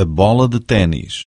a bola de ténis.